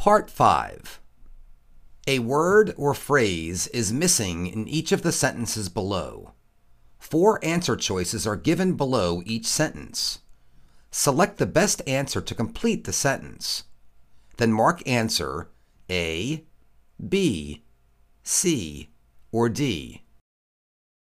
Part 5 A word or phrase is missing in each of the sentences below. Four answer choices are given below each sentence. Select the best answer to complete the sentence. Then mark answer A, B, C, or D.